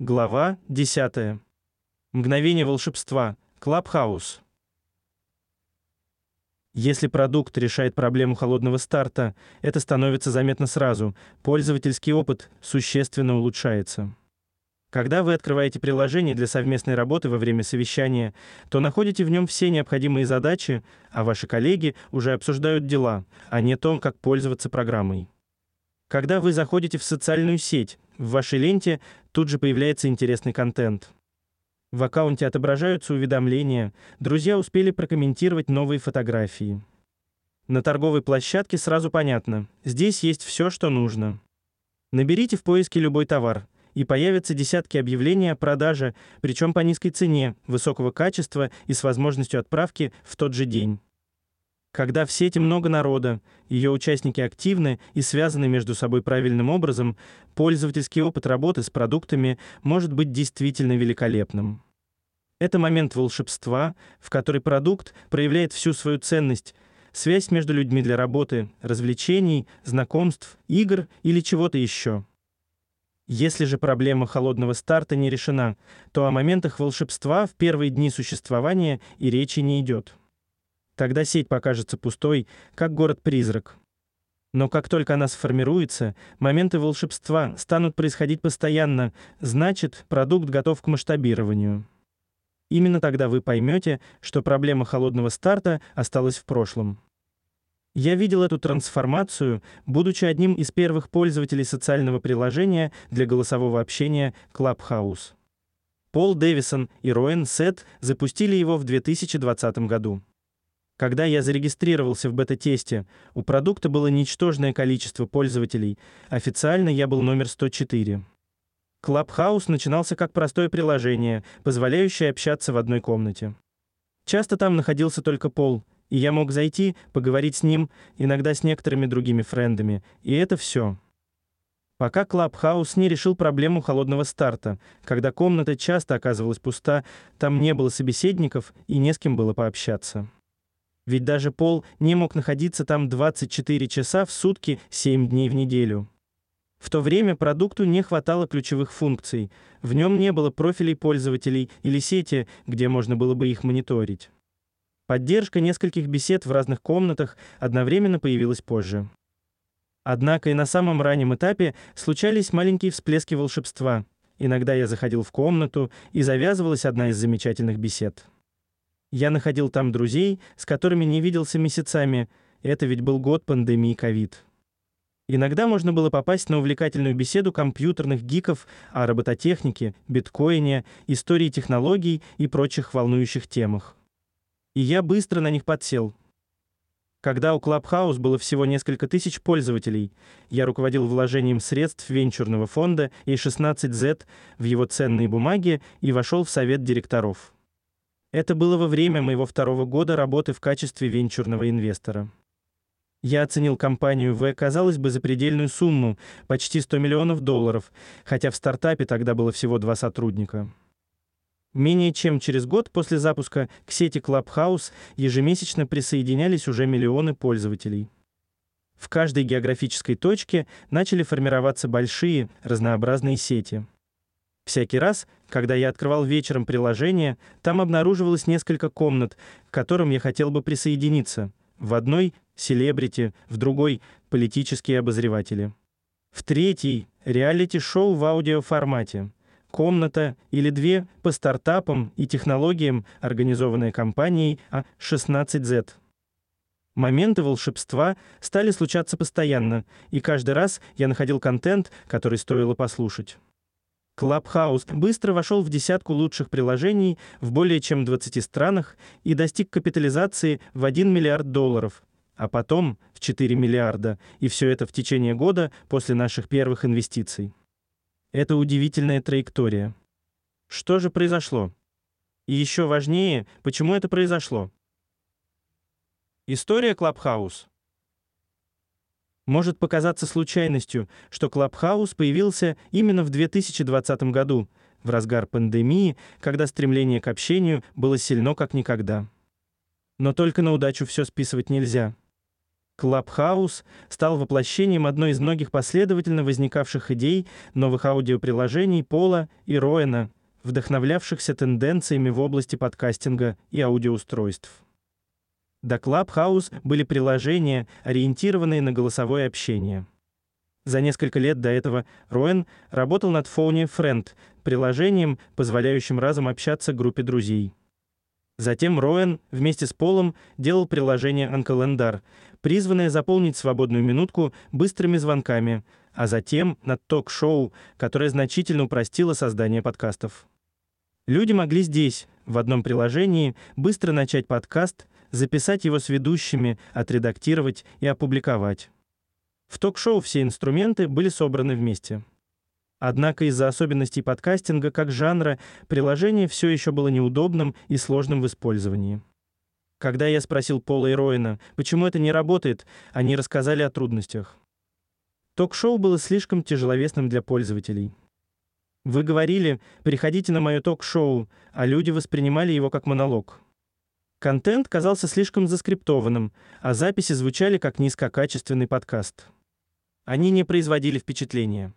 Глава 10. Мгновение волшебства. Клабхаус. Если продукт решает проблему холодного старта, это становится заметно сразу. Пользовательский опыт существенно улучшается. Когда вы открываете приложение для совместной работы во время совещания, то находите в нем все необходимые задачи, а ваши коллеги уже обсуждают дела, а не то, как пользоваться программой. Когда вы заходите в социальную сеть, в вашей ленте тут же появляется интересный контент. В аккаунте отображаются уведомления, друзья успели прокомментировать новые фотографии. На торговой площадке сразу понятно, здесь есть все, что нужно. Наберите в поиске любой товар, и появятся десятки объявлений о продаже, причем по низкой цене, высокого качества и с возможностью отправки в тот же день. Когда в сети много народа, ее участники активны и связаны между собой правильным образом, пользовательский опыт работы с продуктами может быть действительно великолепным. Это момент волшебства, в который продукт проявляет всю свою ценность, связь между людьми для работы, развлечений, знакомств, игр или чего-то еще. Если же проблема холодного старта не решена, то о моментах волшебства в первые дни существования и речи не идет. Тогда сеть покажется пустой, как город-призрак. Но как только она сформируется, моменты волшебства станут происходить постоянно, значит, продукт готов к масштабированию. Именно тогда вы поймете, что проблема холодного старта осталась в прошлом. Я видел эту трансформацию, будучи одним из первых пользователей социального приложения для голосового общения Clubhouse. Пол Дэвисон и Роэн Сет запустили его в 2020 году. Когда я зарегистрировался в бета-тесте, у продукта было ничтожное количество пользователей. Официально я был номер 104. Clubhouse начинался как простое приложение, позволяющее общаться в одной комнате. Часто там находился только Пол, и я мог зайти, поговорить с ним, иногда с некоторыми другими френдами, и это все. Пока Clubhouse не решил проблему холодного старта, когда комната часто оказывалась пуста, там не было собеседников и не с кем было пообщаться. Ведь даже Пол не мог находиться там 24 часа в сутки, 7 дней в неделю. В то время продукту не хватало ключевых функций. В нем не было профилей пользователей или сети, где можно было бы их мониторить. Поддержка нескольких бесед в разных комнатах одновременно появилась позже. Однако и на самом раннем этапе случались маленькие всплески волшебства. Иногда я заходил в комнату, и завязывалась одна из замечательных бесед. Я находил там друзей, с которыми не виделся месяцами. Это ведь был год пандемии ковид. Иногда можно было попасть на увлекательную беседу компьютерных гиков о робототехнике, биткоине, истории технологий и прочих волнующих темах. И я быстро на них подсел. Когда у Clubhouse было всего несколько тысяч пользователей, я руководил вложением средств венчурного фонда A16Z в его ценные бумаги и вошел в совет директоров. Это было во время моего второго года работы в качестве венчурного инвестора. Я оценил компанию в, казалось бы, запредельную сумму, почти 100 миллионов долларов, хотя в стартапе тогда было всего два сотрудника. Менее чем через год после запуска к сети Clubhouse ежемесячно присоединялись уже миллионы пользователей. В каждой географической точке начали формироваться большие, разнообразные сети. Всякий раз, когда я открывал вечером приложение, там обнаруживалось несколько комнат, к которым я хотел бы присоединиться. В одной селебрити, в другой политические обозреватели. В третьей реалити-шоу в аудиоформате. Комната или две по стартапам и технологиям, организованная компанией А16Z. Моменты волшебства стали случаться постоянно, и каждый раз я находил контент, который стоило послушать. Clubhouse быстро вошел в десятку лучших приложений в более чем 20 странах и достиг капитализации в 1 миллиард долларов, а потом в 4 миллиарда, и все это в течение года после наших первых инвестиций. Это удивительная траектория. Что же произошло? И еще важнее, почему это произошло? История Clubhouse может показаться случайностью, что Clubhouse появился именно в 2020 году, в разгар пандемии, когда стремление к общению было сильно как никогда. Но только на удачу все списывать нельзя. Clubhouse стал воплощением одной из многих последовательно возникавших идей новых аудиоприложений Пола и Роэна, вдохновлявшихся тенденциями в области подкастинга и аудиоустройств. До Clubhouse были приложения, ориентированные на голосовое общение. За несколько лет до этого Роэн работал над Phone Friend, приложением, позволяющим разом общаться группе друзей. Затем Роэн вместе с Полом делал приложение Анкалендар, призванное заполнить свободную минутку быстрыми звонками, а затем над ток-шоу, которое значительно упростило создание подкастов. Люди могли здесь, в одном приложении, быстро начать подкаст, записать его с ведущими, отредактировать и опубликовать. В ток-шоу все инструменты были собраны вместе. Однако из-за особенностей подкастинга как жанра приложение все еще было неудобным и сложным в использовании. Когда я спросил Пола и Роина, почему это не работает, они рассказали о трудностях. Ток-шоу было слишком тяжеловесным для пользователей. Вы говорили, приходите на мое ток-шоу, а люди воспринимали его как монолог. Контент казался слишком заскриптованным, а записи звучали как низкокачественный подкаст. Они не производили впечатления.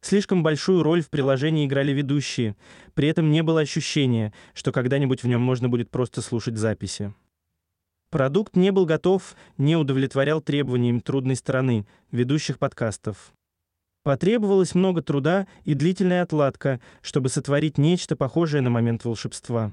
Слишком большую роль в приложении играли ведущие, при этом не было ощущения, что когда-нибудь в нем можно будет просто слушать записи. Продукт не был готов, не удовлетворял требованиям трудной стороны ведущих подкастов. Потребовалось много труда и длительная отладка, чтобы сотворить нечто похожее на момент волшебства.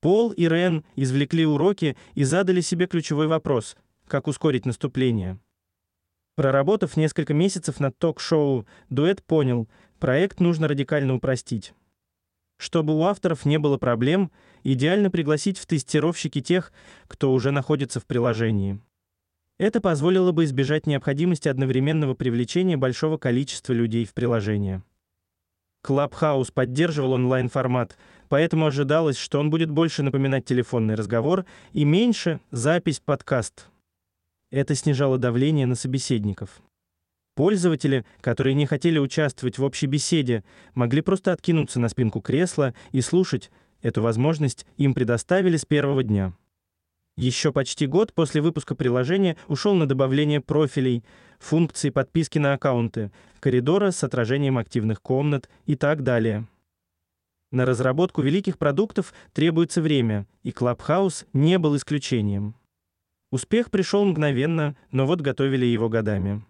Пол и Рен извлекли уроки и задали себе ключевой вопрос: как ускорить наступление. Проработав несколько месяцев над ток-шоу, дуэт понял, проект нужно радикально упростить. Чтобы у авторов не было проблем, идеально пригласить в тестировщики тех, кто уже находится в приложении. Это позволило бы избежать необходимости одновременного привлечения большого количества людей в приложение. Clubhouse поддерживал онлайн-формат, поэтому ожидалось, что он будет больше напоминать телефонный разговор и меньше запись подкаст. Это снижало давление на собеседников. Пользователи, которые не хотели участвовать в общей беседе, могли просто откинуться на спинку кресла и слушать. Эту возможность им предоставили с первого дня. Еще почти год после выпуска приложения ушел на добавление профилей, функций подписки на аккаунты, коридора с отражением активных комнат и так далее. На разработку великих продуктов требуется время, и Clubhouse не был исключением. Успех пришел мгновенно, но вот готовили его годами.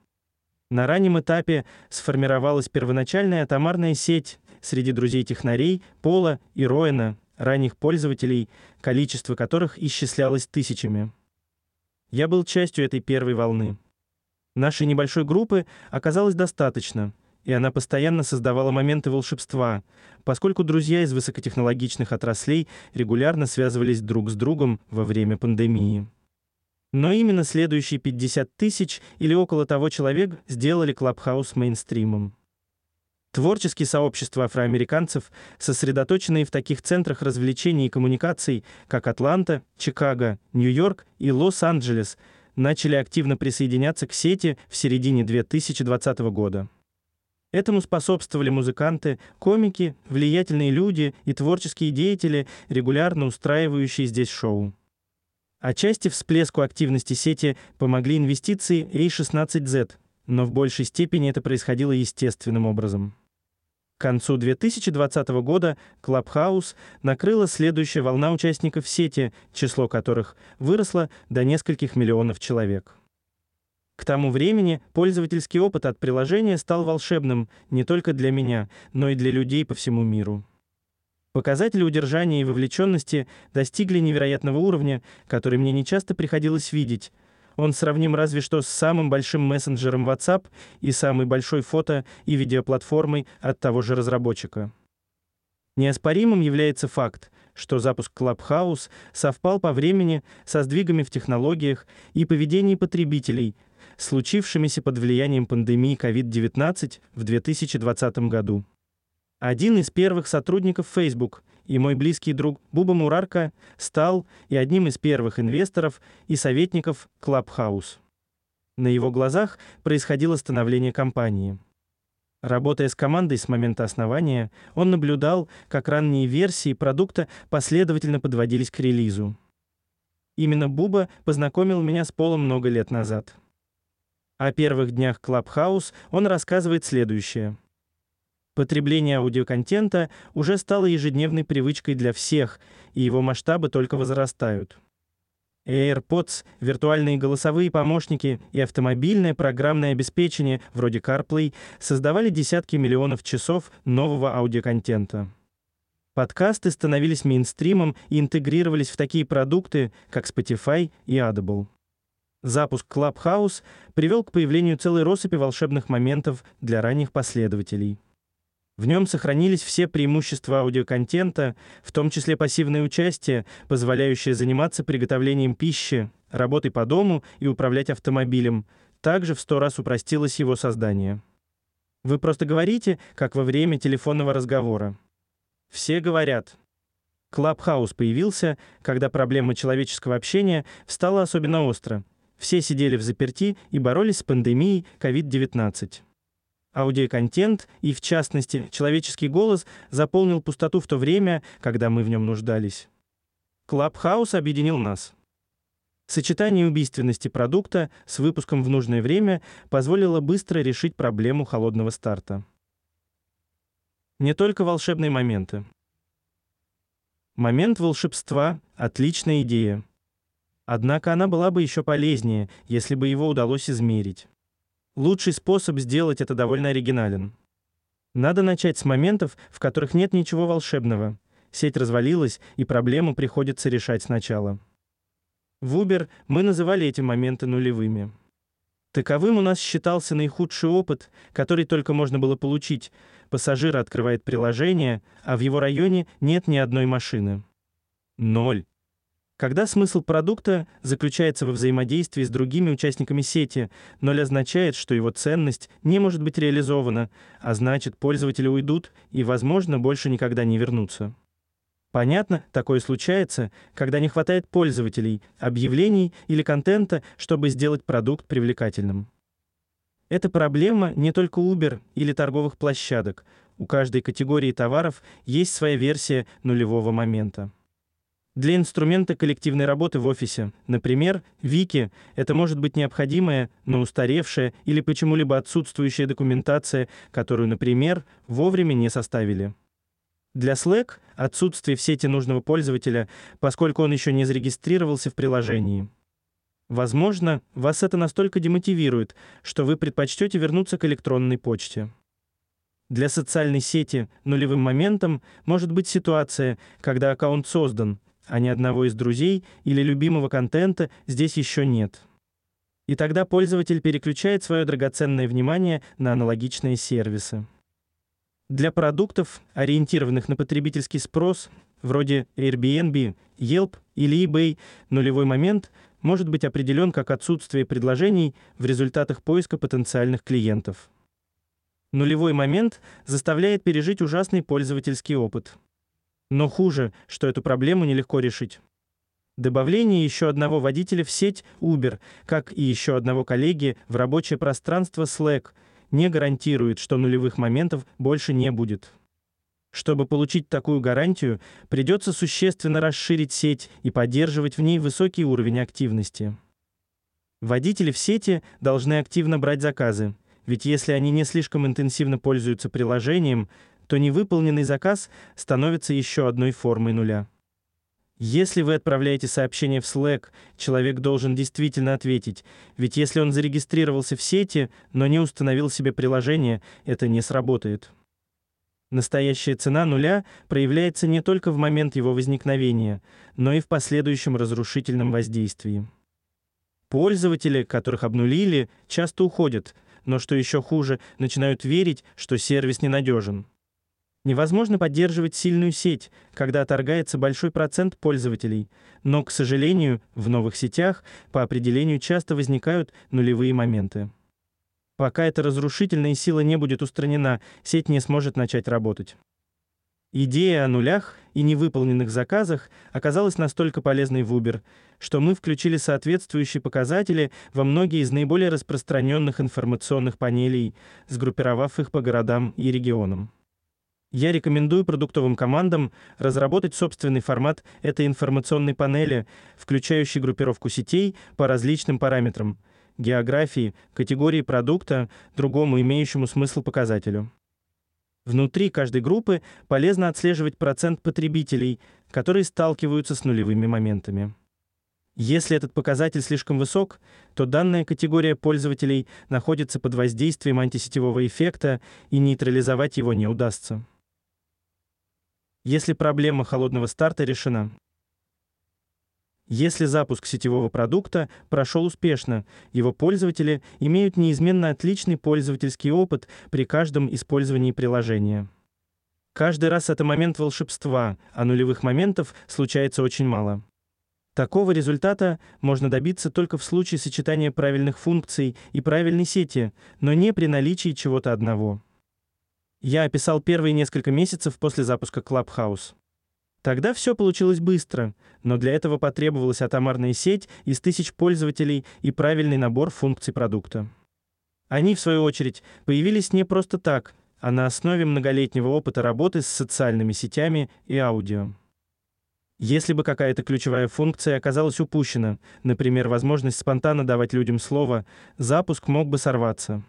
На раннем этапе сформировалась первоначальная атомарная сеть среди друзей-технарей Пола и Роэна, ранних пользователей, количество которых исчислялось тысячами. Я был частью этой первой волны. Нашей небольшой группы оказалось достаточно, и она постоянно создавала моменты волшебства, поскольку друзья из высокотехнологичных отраслей регулярно связывались друг с другом во время пандемии. Но именно следующие 50 тысяч или около того человек сделали Клабхаус мейнстримом. Творческие сообщества афроамериканцев, сосредоточенные в таких центрах развлечений и коммуникаций, как Атланта, Чикаго, Нью-Йорк и Лос-Анджелес, начали активно присоединяться к сети в середине 2020 года. Этому способствовали музыканты, комики, влиятельные люди и творческие деятели, регулярно устраивающие здесь шоу. Отчасти всплеску активности сети помогли инвестиции A16Z, но в большей степени это происходило естественным образом. К концу 2020 года Clubhouse накрыла следующая волна участников сети, число которых выросло до нескольких миллионов человек. К тому времени пользовательский опыт от приложения стал волшебным не только для меня, но и для людей по всему миру. Показатели удержания и вовлеченности достигли невероятного уровня, который мне нечасто приходилось видеть. Он сравним разве что с самым большим мессенджером WhatsApp и самой большой фото- и видеоплатформой от того же разработчика. Неоспоримым является факт, что запуск Clubhouse совпал по времени со сдвигами в технологиях и поведении потребителей, случившимися под влиянием пандемии COVID-19 в 2020 году. Один из первых сотрудников Facebook и мой близкий друг Буба Мурарка стал и одним из первых инвесторов и советников Clubhouse. На его глазах происходило становление компании. Работая с командой с момента основания, он наблюдал, как ранние версии продукта последовательно подводились к релизу. Именно Буба познакомил меня с Полом много лет назад. О первых днях Clubhouse он рассказывает следующее. Потребление аудиоконтента уже стало ежедневной привычкой для всех, и его масштабы только возрастают. AirPods, виртуальные голосовые помощники и автомобильное программное обеспечение вроде CarPlay создавали десятки миллионов часов нового аудиоконтента. Подкасты становились мейнстримом и интегрировались в такие продукты, как Spotify и Audible. Запуск Clubhouse привел к появлению целой россыпи волшебных моментов для ранних последователей. В нем сохранились все преимущества аудиоконтента, в том числе пассивное участие, позволяющее заниматься приготовлением пищи, работой по дому и управлять автомобилем. Также в сто раз упростилось его создание. Вы просто говорите, как во время телефонного разговора. Все говорят. Клабхаус появился, когда проблема человеческого общения стала особенно остро. Все сидели в заперти и боролись с пандемией COVID-19. Аудиоконтент и, в частности, человеческий голос заполнил пустоту в то время, когда мы в нем нуждались. Клабхаус объединил нас. Сочетание убийственности продукта с выпуском в нужное время позволило быстро решить проблему холодного старта. Не только волшебные моменты. Момент волшебства – отличная идея. Однако она была бы еще полезнее, если бы его удалось измерить. Лучший способ сделать это довольно оригинален. Надо начать с моментов, в которых нет ничего волшебного. Сеть развалилась, и проблему приходится решать сначала. В Uber мы называли эти моменты нулевыми. Таковым у нас считался наихудший опыт, который только можно было получить. Пассажир открывает приложение, а в его районе нет ни одной машины. Ноль. Когда смысл продукта заключается во взаимодействии с другими участниками сети, ноль означает, что его ценность не может быть реализована, а значит, пользователи уйдут и, возможно, больше никогда не вернутся. Понятно, такое случается, когда не хватает пользователей, объявлений или контента, чтобы сделать продукт привлекательным. Это проблема не только Uber или торговых площадок. У каждой категории товаров есть своя версия нулевого момента. Для инструмента коллективной работы в офисе, например, Вики, это может быть необходимая, но устаревшая или почему-либо отсутствующая документация, которую, например, вовремя не составили. Для Slack отсутствие в сети нужного пользователя, поскольку он еще не зарегистрировался в приложении. Возможно, вас это настолько демотивирует, что вы предпочтете вернуться к электронной почте. Для социальной сети нулевым моментом может быть ситуация, когда аккаунт создан, а ни одного из друзей или любимого контента здесь еще нет. И тогда пользователь переключает свое драгоценное внимание на аналогичные сервисы. Для продуктов, ориентированных на потребительский спрос, вроде Airbnb, Yelp или eBay, нулевой момент может быть определен как отсутствие предложений в результатах поиска потенциальных клиентов. Нулевой момент заставляет пережить ужасный пользовательский опыт. Но хуже, что эту проблему нелегко решить. Добавление еще одного водителя в сеть Uber, как и еще одного коллеги в рабочее пространство Slack, не гарантирует, что нулевых моментов больше не будет. Чтобы получить такую гарантию, придется существенно расширить сеть и поддерживать в ней высокий уровень активности. Водители в сети должны активно брать заказы, ведь если они не слишком интенсивно пользуются приложением, то невыполненный заказ становится еще одной формой нуля. Если вы отправляете сообщение в Slack, человек должен действительно ответить, ведь если он зарегистрировался в сети, но не установил себе приложение, это не сработает. Настоящая цена нуля проявляется не только в момент его возникновения, но и в последующем разрушительном воздействии. Пользователи, которых обнулили, часто уходят, но что еще хуже, начинают верить, что сервис ненадежен. Невозможно поддерживать сильную сеть, когда отторгается большой процент пользователей, но, к сожалению, в новых сетях по определению часто возникают нулевые моменты. Пока эта разрушительная сила не будет устранена, сеть не сможет начать работать. Идея о нулях и невыполненных заказах оказалась настолько полезной в Uber, что мы включили соответствующие показатели во многие из наиболее распространенных информационных панелей, сгруппировав их по городам и регионам. Я рекомендую продуктовым командам разработать собственный формат этой информационной панели, включающий группировку сетей по различным параметрам – географии, категории продукта, другому имеющему смысл показателю. Внутри каждой группы полезно отслеживать процент потребителей, которые сталкиваются с нулевыми моментами. Если этот показатель слишком высок, то данная категория пользователей находится под воздействием антисетевого эффекта и нейтрализовать его не удастся если проблема холодного старта решена. Если запуск сетевого продукта прошел успешно, его пользователи имеют неизменно отличный пользовательский опыт при каждом использовании приложения. Каждый раз это момент волшебства, а нулевых моментов случается очень мало. Такого результата можно добиться только в случае сочетания правильных функций и правильной сети, но не при наличии чего-то одного. Я описал первые несколько месяцев после запуска Clubhouse. Тогда все получилось быстро, но для этого потребовалась атомарная сеть из тысяч пользователей и правильный набор функций продукта. Они, в свою очередь, появились не просто так, а на основе многолетнего опыта работы с социальными сетями и аудио. Если бы какая-то ключевая функция оказалась упущена, например, возможность спонтанно давать людям слово, запуск мог бы сорваться.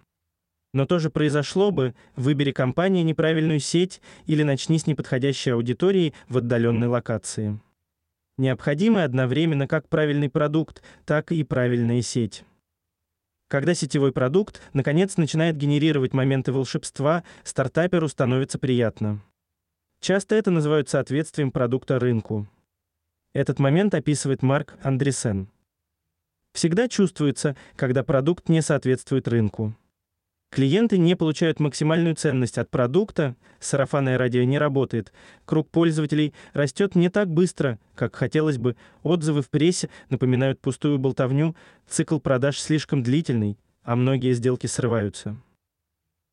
Но то же произошло бы, выбери компания неправильную сеть или начни с неподходящей аудиторией в отдаленной локации. Необходимы одновременно как правильный продукт, так и правильная сеть. Когда сетевой продукт наконец начинает генерировать моменты волшебства, стартаперу становится приятно. Часто это называют соответствием продукта рынку. Этот момент описывает Марк Андресен. Всегда чувствуется, когда продукт не соответствует рынку. Клиенты не получают максимальную ценность от продукта, сарафанное радио не работает, круг пользователей растет не так быстро, как хотелось бы, отзывы в прессе напоминают пустую болтовню, цикл продаж слишком длительный, а многие сделки срываются.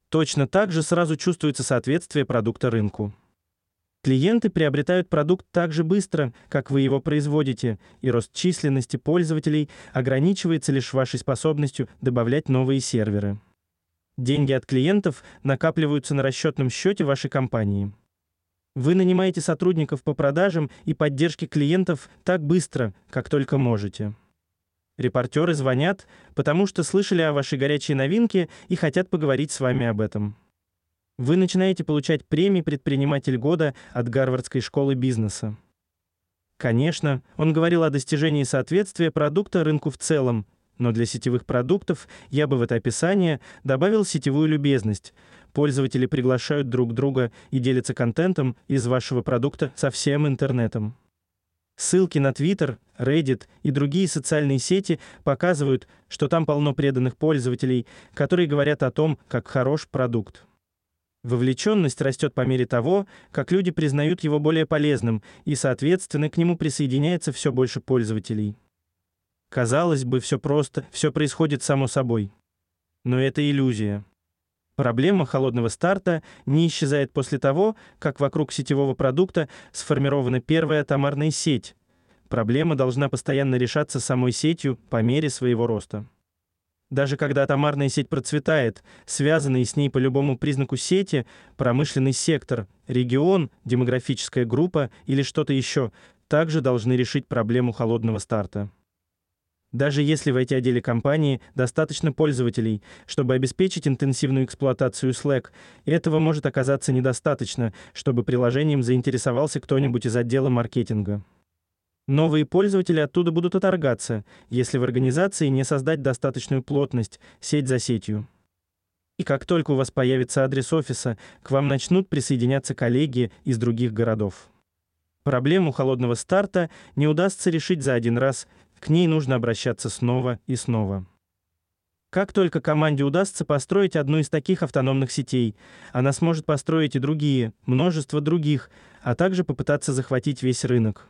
Точно так же сразу чувствуется соответствие продукта рынку. Клиенты приобретают продукт так же быстро, как вы его производите, и рост численности пользователей ограничивается лишь вашей способностью добавлять новые серверы. Деньги от клиентов накапливаются на расчетном счете вашей компании. Вы нанимаете сотрудников по продажам и поддержке клиентов так быстро, как только можете. Репортеры звонят, потому что слышали о вашей горячей новинке и хотят поговорить с вами об этом. Вы начинаете получать премии предприниматель года от Гарвардской школы бизнеса. Конечно, он говорил о достижении соответствия продукта рынку в целом, но для сетевых продуктов я бы в это описание добавил сетевую любезность. Пользователи приглашают друг друга и делятся контентом из вашего продукта со всем интернетом. Ссылки на Twitter, Reddit и другие социальные сети показывают, что там полно преданных пользователей, которые говорят о том, как хорош продукт. Вовлеченность растет по мере того, как люди признают его более полезным, и, соответственно, к нему присоединяется все больше пользователей. Казалось бы, все просто, все происходит само собой. Но это иллюзия. Проблема холодного старта не исчезает после того, как вокруг сетевого продукта сформирована первая атомарная сеть. Проблема должна постоянно решаться самой сетью по мере своего роста. Даже когда атомарная сеть процветает, связанные с ней по любому признаку сети, промышленный сектор, регион, демографическая группа или что-то еще, также должны решить проблему холодного старта. Даже если в IT-отделе компании достаточно пользователей, чтобы обеспечить интенсивную эксплуатацию Slack, этого может оказаться недостаточно, чтобы приложением заинтересовался кто-нибудь из отдела маркетинга. Новые пользователи оттуда будут отторгаться, если в организации не создать достаточную плотность, сеть за сетью. И как только у вас появится адрес офиса, к вам начнут присоединяться коллеги из других городов. Проблему холодного старта не удастся решить за один раз, к ней нужно обращаться снова и снова. Как только команде удастся построить одну из таких автономных сетей, она сможет построить и другие, множество других, а также попытаться захватить весь рынок.